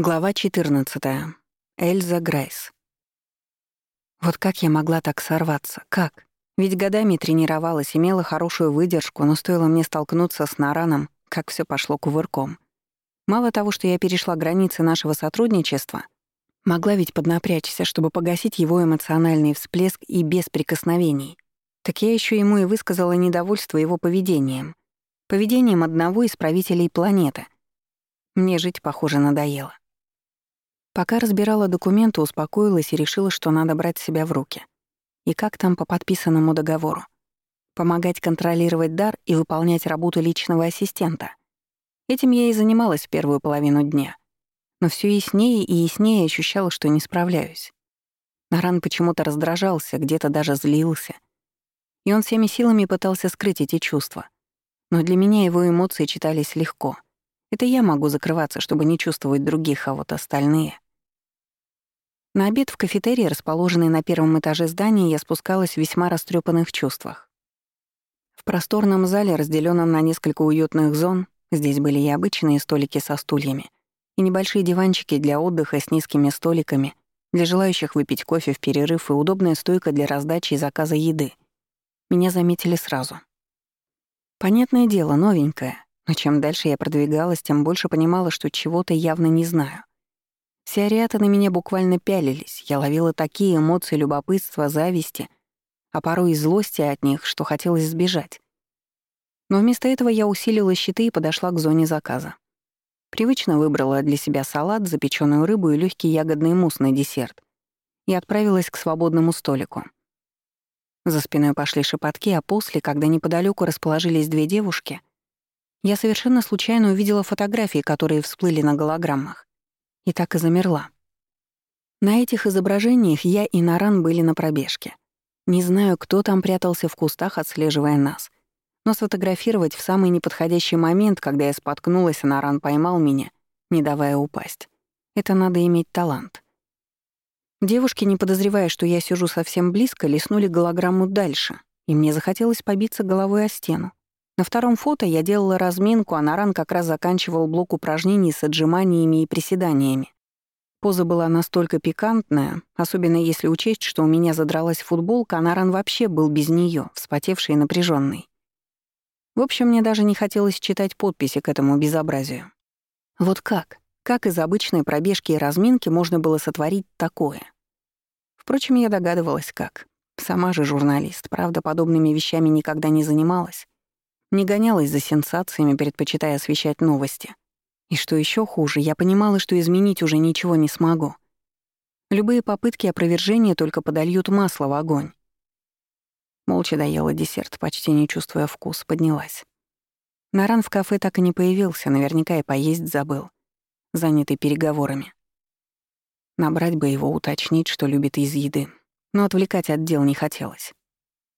Глава 14. Эльза Грейс. Вот как я могла так сорваться? Как? Ведь годами тренировалась, имела хорошую выдержку, но стоило мне столкнуться с Нараном, как все пошло кувырком. Мало того, что я перешла границы нашего сотрудничества, могла ведь поднапрячься, чтобы погасить его эмоциональный всплеск и без прикосновений. Так я еще ему и высказала недовольство его поведением. Поведением одного из правителей планеты. Мне жить, похоже, надоело. Пока разбирала документы, успокоилась и решила, что надо брать себя в руки. И как там по подписанному договору? Помогать контролировать дар и выполнять работу личного ассистента. Этим я и занималась в первую половину дня. Но все яснее и яснее ощущала, что не справляюсь. Наран почему-то раздражался, где-то даже злился. И он всеми силами пытался скрыть эти чувства. Но для меня его эмоции читались легко. Это я могу закрываться, чтобы не чувствовать других, а вот остальные... На обед в кафетерии, расположенной на первом этаже здания, я спускалась в весьма растрепанных чувствах. В просторном зале, разделенном на несколько уютных зон, здесь были и обычные столики со стульями, и небольшие диванчики для отдыха с низкими столиками, для желающих выпить кофе в перерыв и удобная стойка для раздачи и заказа еды. Меня заметили сразу. Понятное дело, новенькое, но чем дальше я продвигалась, тем больше понимала, что чего-то явно не знаю. Все ариаты на меня буквально пялились, я ловила такие эмоции любопытства, зависти, а порой и злости от них, что хотелось сбежать. Но вместо этого я усилила щиты и подошла к зоне заказа. Привычно выбрала для себя салат, запеченную рыбу и легкий ягодный мусс на десерт и отправилась к свободному столику. За спиной пошли шепотки, а после, когда неподалеку расположились две девушки, я совершенно случайно увидела фотографии, которые всплыли на голограммах и так и замерла. На этих изображениях я и Наран были на пробежке. Не знаю, кто там прятался в кустах, отслеживая нас. Но сфотографировать в самый неподходящий момент, когда я споткнулась, а Наран поймал меня, не давая упасть. Это надо иметь талант. Девушки, не подозревая, что я сижу совсем близко, листнули голограмму дальше, и мне захотелось побиться головой о стену. На втором фото я делала разминку, а Наран как раз заканчивал блок упражнений с отжиманиями и приседаниями. Поза была настолько пикантная, особенно если учесть, что у меня задралась футболка, а Наран вообще был без нее, вспотевший и напряженный. В общем, мне даже не хотелось читать подписи к этому безобразию. Вот как? Как из обычной пробежки и разминки можно было сотворить такое? Впрочем, я догадывалась, как. Сама же журналист, правда, подобными вещами никогда не занималась. Не гонялась за сенсациями, предпочитая освещать новости. И что еще хуже, я понимала, что изменить уже ничего не смогу. Любые попытки опровержения только подольют масло в огонь. Молча доела десерт, почти не чувствуя вкус, поднялась. Наран в кафе так и не появился, наверняка и поесть забыл, занятый переговорами. Набрать бы его, уточнить, что любит из еды, но отвлекать от дел не хотелось.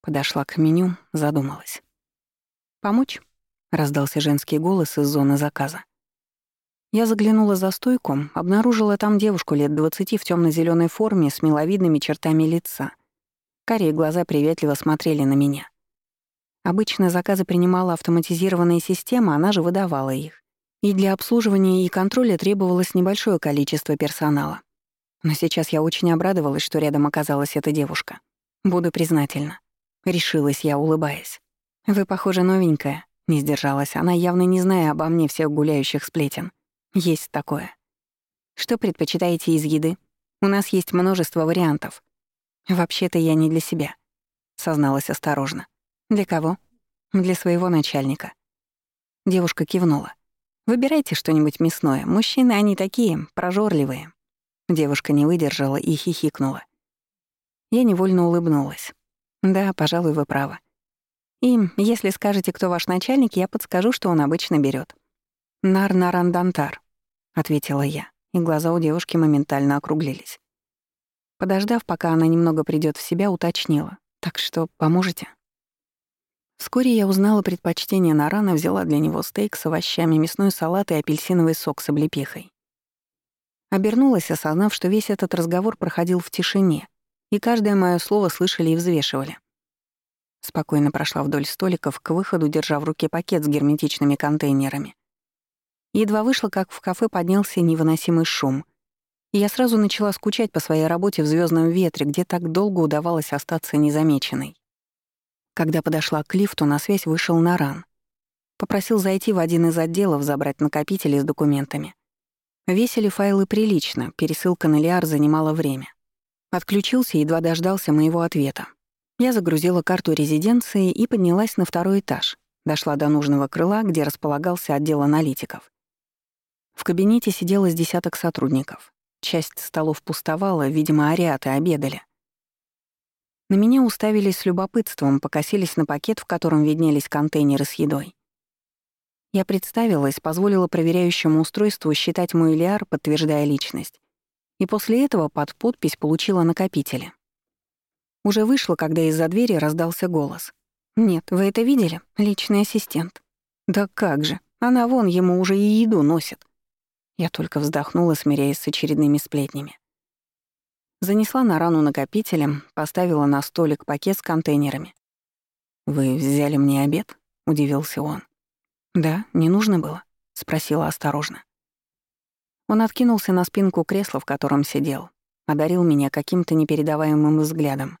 Подошла к меню, задумалась. «Помочь?» — раздался женский голос из зоны заказа. Я заглянула за стойку, обнаружила там девушку лет двадцати в темно зеленой форме с миловидными чертами лица. Карие глаза приветливо смотрели на меня. Обычно заказы принимала автоматизированная система, она же выдавала их. И для обслуживания и контроля требовалось небольшое количество персонала. Но сейчас я очень обрадовалась, что рядом оказалась эта девушка. Буду признательна. Решилась я, улыбаясь. «Вы, похоже, новенькая», — не сдержалась она, явно не зная обо мне всех гуляющих сплетен. «Есть такое». «Что предпочитаете из еды? У нас есть множество вариантов». «Вообще-то я не для себя», — созналась осторожно. «Для кого?» «Для своего начальника». Девушка кивнула. «Выбирайте что-нибудь мясное. Мужчины, они такие, прожорливые». Девушка не выдержала и хихикнула. Я невольно улыбнулась. «Да, пожалуй, вы правы. И если скажете, кто ваш начальник, я подскажу, что он обычно берет. «Нар-нарандантар», — ответила я, и глаза у девушки моментально округлились. Подождав, пока она немного придёт в себя, уточнила. «Так что поможете?» Вскоре я узнала предпочтение Нарана, взяла для него стейк с овощами, мясной салат и апельсиновый сок с облепихой. Обернулась, осознав, что весь этот разговор проходил в тишине, и каждое моё слово слышали и взвешивали. Спокойно прошла вдоль столиков к выходу, держа в руке пакет с герметичными контейнерами. Едва вышла, как в кафе поднялся невыносимый шум. Я сразу начала скучать по своей работе в звездном ветре, где так долго удавалось остаться незамеченной. Когда подошла к лифту, на связь вышел Наран. Попросил зайти в один из отделов, забрать накопители с документами. Весили файлы прилично, пересылка на Лиар занимала время. Отключился, едва дождался моего ответа. Я загрузила карту резиденции и поднялась на второй этаж. Дошла до нужного крыла, где располагался отдел аналитиков. В кабинете сидело с десяток сотрудников. Часть столов пустовала, видимо, ариаты обедали. На меня уставились с любопытством, покосились на пакет, в котором виднелись контейнеры с едой. Я представилась, позволила проверяющему устройству считать мой лиар, подтверждая личность. И после этого под подпись получила накопители. Уже вышла, когда из-за двери раздался голос. «Нет, вы это видели? Личный ассистент». «Да как же, она вон ему уже и еду носит». Я только вздохнула, смиряясь с очередными сплетнями. Занесла на рану накопителем, поставила на столик пакет с контейнерами. «Вы взяли мне обед?» — удивился он. «Да, не нужно было?» — спросила осторожно. Он откинулся на спинку кресла, в котором сидел, одарил меня каким-то непередаваемым взглядом.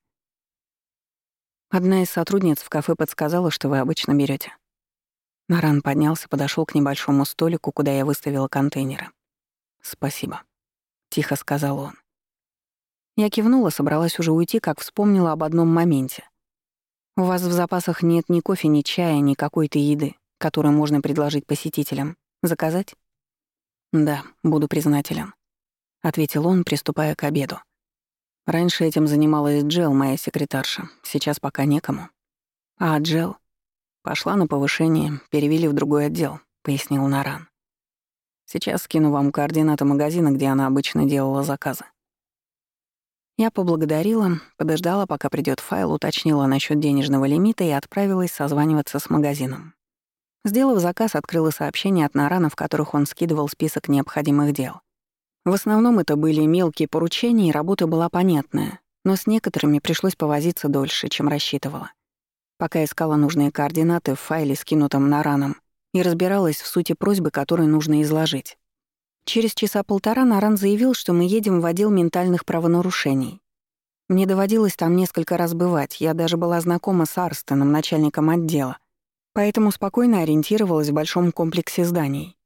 Одна из сотрудниц в кафе подсказала, что вы обычно берете. Наран поднялся, подошел к небольшому столику, куда я выставила контейнеры. «Спасибо», — тихо сказал он. Я кивнула, собралась уже уйти, как вспомнила об одном моменте. «У вас в запасах нет ни кофе, ни чая, ни какой-то еды, которую можно предложить посетителям. Заказать?» «Да, буду признателен», — ответил он, приступая к обеду. «Раньше этим занималась Джел, моя секретарша. Сейчас пока некому». «А Джел?» «Пошла на повышение, перевели в другой отдел», — пояснил Наран. «Сейчас скину вам координаты магазина, где она обычно делала заказы». Я поблагодарила, подождала, пока придет файл, уточнила насчет денежного лимита и отправилась созваниваться с магазином. Сделав заказ, открыла сообщения от Нарана, в которых он скидывал список необходимых дел. В основном это были мелкие поручения, и работа была понятная, но с некоторыми пришлось повозиться дольше, чем рассчитывала. Пока искала нужные координаты в файле, скинутом Нараном, и разбиралась в сути просьбы, которую нужно изложить. Через часа полтора Наран заявил, что мы едем в отдел ментальных правонарушений. Мне доводилось там несколько раз бывать, я даже была знакома с Арстоном, начальником отдела, поэтому спокойно ориентировалась в большом комплексе зданий.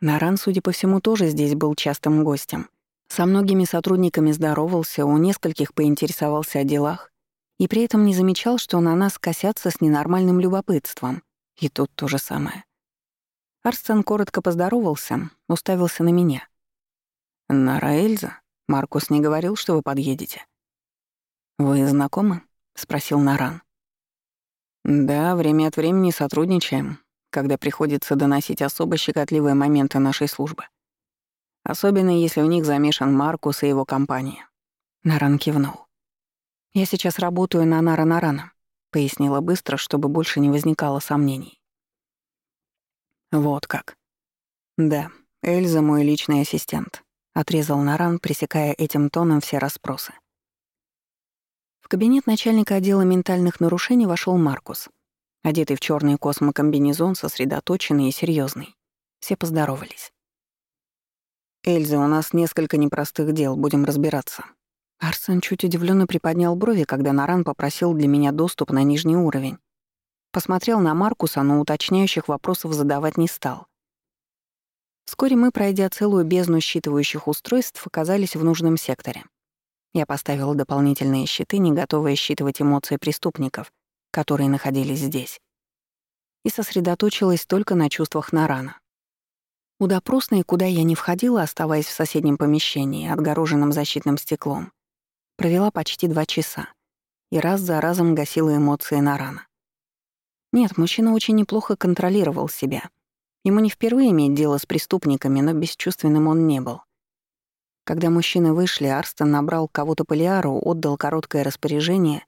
Наран, судя по всему, тоже здесь был частым гостем. Со многими сотрудниками здоровался, у нескольких поинтересовался о делах, и при этом не замечал, что на нас косятся с ненормальным любопытством. И тут то же самое. Арстен коротко поздоровался, уставился на меня. «Нара Эльза? Маркус не говорил, что вы подъедете?» «Вы знакомы?» — спросил Наран. «Да, время от времени сотрудничаем, когда приходится доносить особо щекотливые моменты нашей службы. Особенно если в них замешан Маркус и его компания». Наран кивнул. «Я сейчас работаю на Нара-Нарана», — пояснила быстро, чтобы больше не возникало сомнений. «Вот как». «Да, Эльза мой личный ассистент», — отрезал Наран, пресекая этим тоном все расспросы кабинет начальника отдела ментальных нарушений вошел Маркус, одетый в черный космокомбинезон, сосредоточенный и серьезный. Все поздоровались. «Эльза, у нас несколько непростых дел, будем разбираться». Арсен чуть удивленно приподнял брови, когда Наран попросил для меня доступ на нижний уровень. Посмотрел на Маркуса, но уточняющих вопросов задавать не стал. Вскоре мы, пройдя целую бездну считывающих устройств, оказались в нужном секторе. Я поставила дополнительные щиты, не готовые считывать эмоции преступников, которые находились здесь. И сосредоточилась только на чувствах Нарана. У допросной, куда я не входила, оставаясь в соседнем помещении, отгороженном защитным стеклом, провела почти два часа и раз за разом гасила эмоции Нарана. Нет, мужчина очень неплохо контролировал себя. Ему не впервые иметь дело с преступниками, но бесчувственным он не был. Когда мужчины вышли, Арстон набрал кого-то по отдал короткое распоряжение,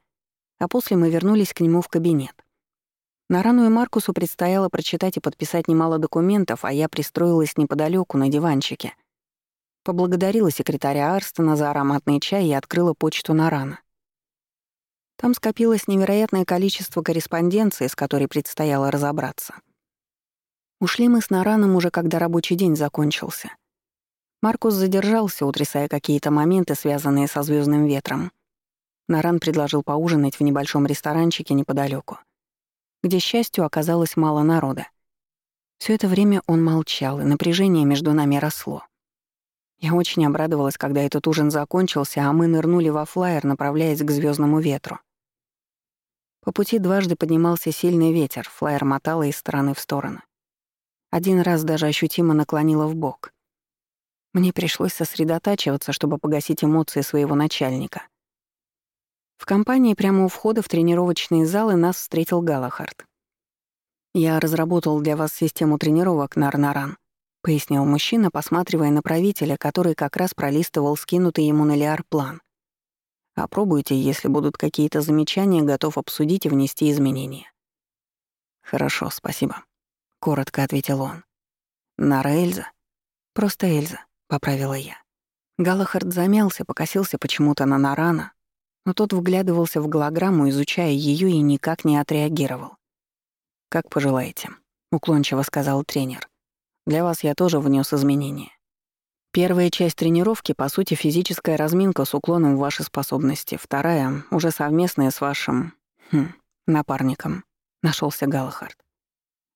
а после мы вернулись к нему в кабинет. Нарану и Маркусу предстояло прочитать и подписать немало документов, а я пристроилась неподалеку на диванчике. Поблагодарила секретаря Арстона за ароматный чай и открыла почту Нарана. Там скопилось невероятное количество корреспонденции, с которой предстояло разобраться. Ушли мы с Нараном уже, когда рабочий день закончился. Маркус задержался, утрясая какие-то моменты, связанные со звездным ветром. Наран предложил поужинать в небольшом ресторанчике неподалеку, где, счастью, оказалось мало народа. Все это время он молчал, и напряжение между нами росло. Я очень обрадовалась, когда этот ужин закончился, а мы нырнули во флайер, направляясь к звездному ветру. По пути дважды поднимался сильный ветер, флайер мотало из стороны в сторону. Один раз даже ощутимо наклонило в бок. Мне пришлось сосредотачиваться, чтобы погасить эмоции своего начальника. В компании прямо у входа в тренировочные залы нас встретил Галахард. «Я разработал для вас систему тренировок Нарнаран», — пояснил мужчина, посматривая на правителя, который как раз пролистывал скинутый ему на Лиар план. «Опробуйте, если будут какие-то замечания, готов обсудить и внести изменения». «Хорошо, спасибо», — коротко ответил он. «Нара Эльза?» «Просто Эльза», — поправила я. Галахард замялся, покосился почему-то на Нарана, но тот вглядывался в голограмму, изучая ее и никак не отреагировал. «Как пожелаете», — уклончиво сказал тренер. Для вас я тоже внес изменения. Первая часть тренировки, по сути, физическая разминка с уклоном в ваши способности. Вторая — уже совместная с вашим... Хм, напарником. Нашелся Галахард.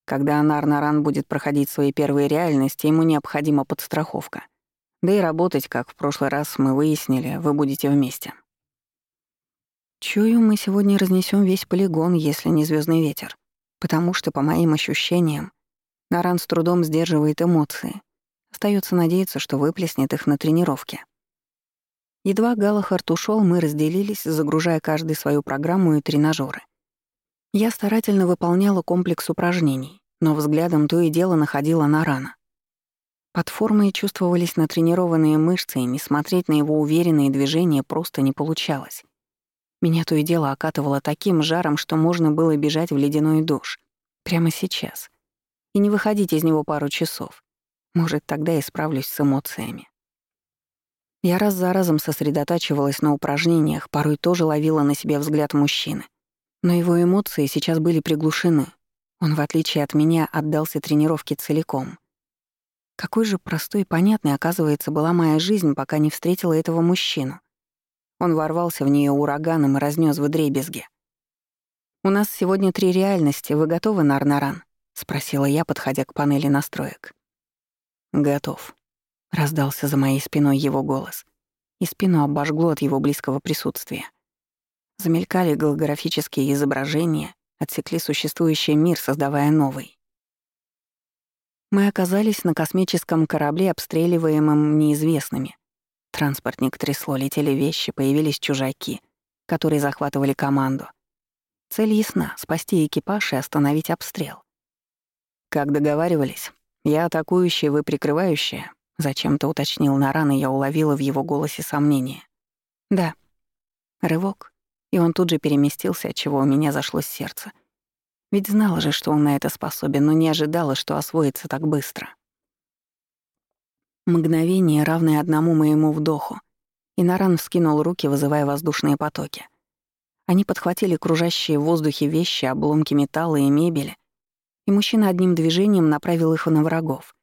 Когда Анар Наран будет проходить свои первые реальности, ему необходима подстраховка. Да и работать, как в прошлый раз мы выяснили, вы будете вместе. Чую, мы сегодня разнесем весь полигон, если не звездный ветер. Потому что, по моим ощущениям, Наран с трудом сдерживает эмоции. Остается надеяться, что выплеснет их на тренировке. Едва Галахард ушел, мы разделились, загружая каждый свою программу и тренажеры. Я старательно выполняла комплекс упражнений, но взглядом то и дело находила Нарана. Под формой чувствовались натренированные мышцы, и не смотреть на его уверенные движения просто не получалось. Меня то и дело окатывало таким жаром, что можно было бежать в ледяной душ. Прямо сейчас и не выходить из него пару часов. Может, тогда и справлюсь с эмоциями. Я раз за разом сосредотачивалась на упражнениях, порой тоже ловила на себе взгляд мужчины. Но его эмоции сейчас были приглушены. Он, в отличие от меня, отдался тренировке целиком. Какой же простой и понятной, оказывается, была моя жизнь, пока не встретила этого мужчину. Он ворвался в нее ураганом и разнес в дребезге. «У нас сегодня три реальности. Вы готовы, Нарнаран?» — спросила я, подходя к панели настроек. «Готов», — раздался за моей спиной его голос, и спину обожгло от его близкого присутствия. Замелькали голографические изображения, отсекли существующий мир, создавая новый. Мы оказались на космическом корабле, обстреливаемом неизвестными. Транспортник трясло, летели вещи, появились чужаки, которые захватывали команду. Цель ясна — спасти экипаж и остановить обстрел. «Как договаривались, я атакующая, вы прикрывающая», — зачем-то уточнил Наран, и я уловила в его голосе сомнение. «Да». Рывок, и он тут же переместился, от чего у меня зашло сердце. Ведь знала же, что он на это способен, но не ожидала, что освоится так быстро. Мгновение, равное одному моему вдоху, и Наран вскинул руки, вызывая воздушные потоки. Они подхватили кружащие в воздухе вещи, обломки металла и мебели, и мужчина одним движением направил их на врагов.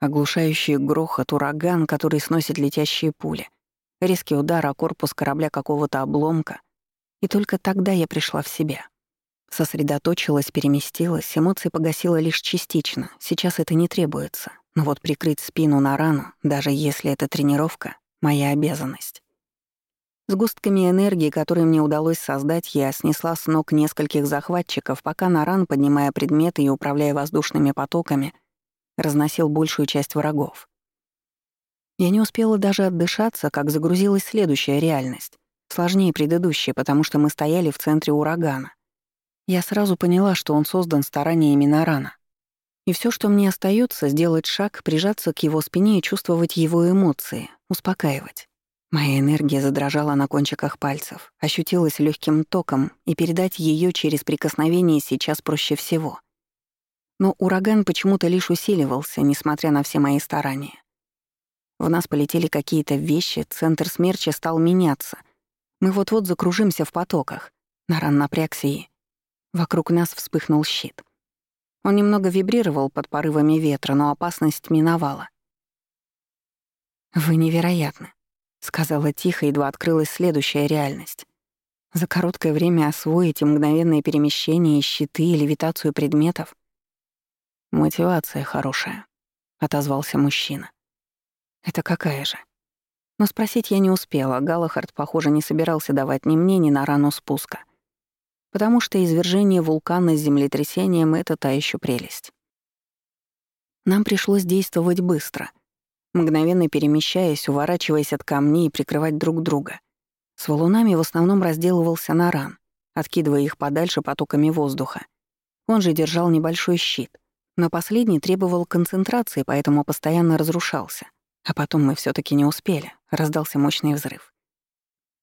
Оглушающий грохот, ураган, который сносит летящие пули, резкий удар о корпус корабля какого-то обломка. И только тогда я пришла в себя. Сосредоточилась, переместилась, эмоции погасила лишь частично, сейчас это не требуется. Но вот прикрыть спину на рану, даже если это тренировка, — моя обязанность. С густками энергии, которые мне удалось создать, я снесла с ног нескольких захватчиков, пока Наран, поднимая предметы и управляя воздушными потоками, разносил большую часть врагов. Я не успела даже отдышаться, как загрузилась следующая реальность, сложнее предыдущей, потому что мы стояли в центре урагана. Я сразу поняла, что он создан стараниями Нарана. И все, что мне остается, сделать шаг, прижаться к его спине и чувствовать его эмоции, успокаивать. Моя энергия задрожала на кончиках пальцев, ощутилась легким током, и передать ее через прикосновение сейчас проще всего. Но ураган почему-то лишь усиливался, несмотря на все мои старания. В нас полетели какие-то вещи, центр смерча стал меняться. Мы вот-вот закружимся в потоках. Наран напрягся и... Вокруг нас вспыхнул щит. Он немного вибрировал под порывами ветра, но опасность миновала. «Вы невероятны», — сказала тихо, едва открылась следующая реальность. За короткое время освоить мгновенное перемещение, щиты и левитацию предметов. «Мотивация хорошая», — отозвался мужчина. «Это какая же?» Но спросить я не успела, Галахард, похоже, не собирался давать ни мне, ни на рану спуска. Потому что извержение вулкана с землетрясением — это та еще прелесть. Нам пришлось действовать быстро, мгновенно перемещаясь, уворачиваясь от камней и прикрывать друг друга. С валунами в основном разделывался Наран, откидывая их подальше потоками воздуха. Он же держал небольшой щит, но последний требовал концентрации, поэтому постоянно разрушался. А потом мы все таки не успели, раздался мощный взрыв.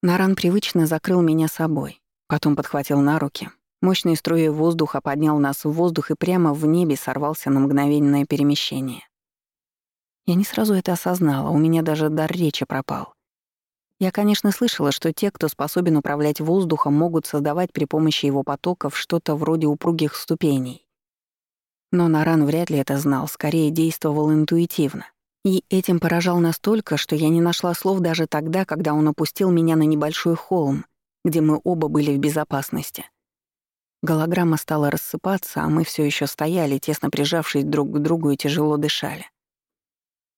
Наран привычно закрыл меня собой, потом подхватил на руки. Мощной струей воздуха поднял нас в воздух и прямо в небе сорвался на мгновенное перемещение. Я не сразу это осознала, у меня даже дар речи пропал. Я, конечно, слышала, что те, кто способен управлять воздухом, могут создавать при помощи его потоков что-то вроде упругих ступеней. Но Наран вряд ли это знал, скорее действовал интуитивно. И этим поражал настолько, что я не нашла слов даже тогда, когда он опустил меня на небольшой холм, где мы оба были в безопасности. Голограмма стала рассыпаться, а мы все еще стояли, тесно прижавшись друг к другу и тяжело дышали.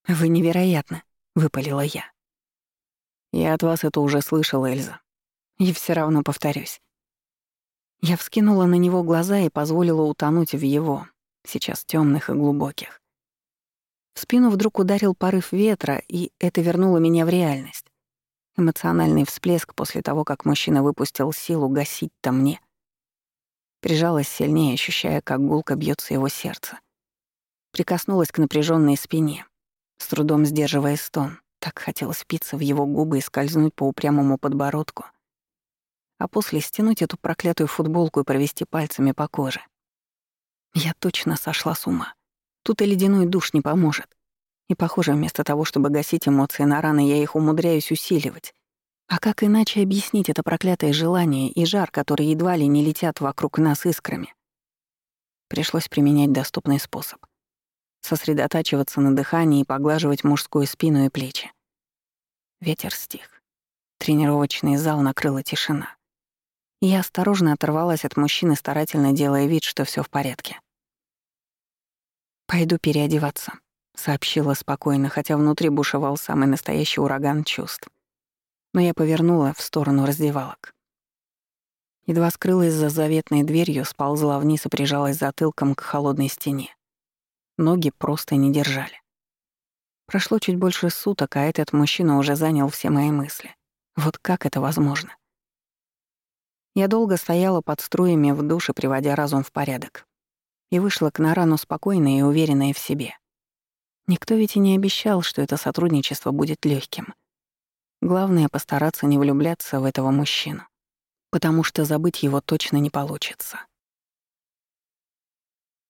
«Вы невероятны», — выпалила я. Я от вас это уже слышала, Эльза. И все равно повторюсь. Я вскинула на него глаза и позволила утонуть в его, сейчас темных и глубоких. В спину вдруг ударил порыв ветра, и это вернуло меня в реальность. Эмоциональный всплеск после того, как мужчина выпустил силу гасить-то мне. Прижалась сильнее, ощущая, как гулко бьется его сердце. Прикоснулась к напряженной спине, с трудом сдерживая стон. Так хотелось впиться в его губы и скользнуть по упрямому подбородку, а после стянуть эту проклятую футболку и провести пальцами по коже. Я точно сошла с ума. Тут и ледяной душ не поможет. И, похоже, вместо того, чтобы гасить эмоции на раны, я их умудряюсь усиливать. А как иначе объяснить это проклятое желание и жар, который едва ли не летят вокруг нас искрами? Пришлось применять доступный способ. Сосредотачиваться на дыхании и поглаживать мужскую спину и плечи. Ветер стих. Тренировочный зал накрыла тишина. Я осторожно оторвалась от мужчины, старательно делая вид, что все в порядке. «Пойду переодеваться», — сообщила спокойно, хотя внутри бушевал самый настоящий ураган чувств. Но я повернула в сторону раздевалок. Едва скрылась за заветной дверью, сползла вниз и прижалась затылком к холодной стене. Ноги просто не держали. Прошло чуть больше суток, а этот мужчина уже занял все мои мысли. Вот как это возможно? Я долго стояла под струями в душе, приводя разум в порядок. И вышла к Нарану спокойная и уверенная в себе. Никто ведь и не обещал, что это сотрудничество будет легким. Главное — постараться не влюбляться в этого мужчину, потому что забыть его точно не получится.